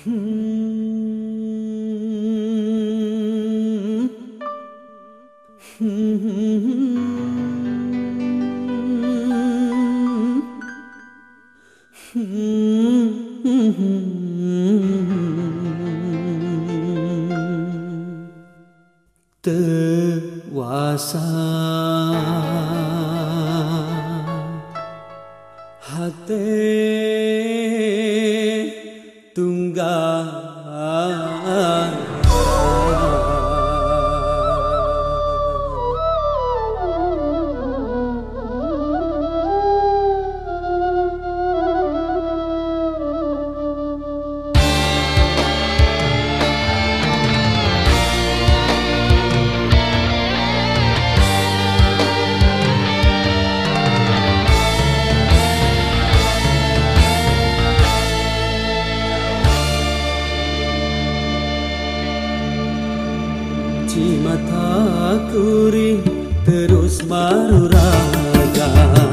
Hati tunggal tunga Mata ri terus baru raga.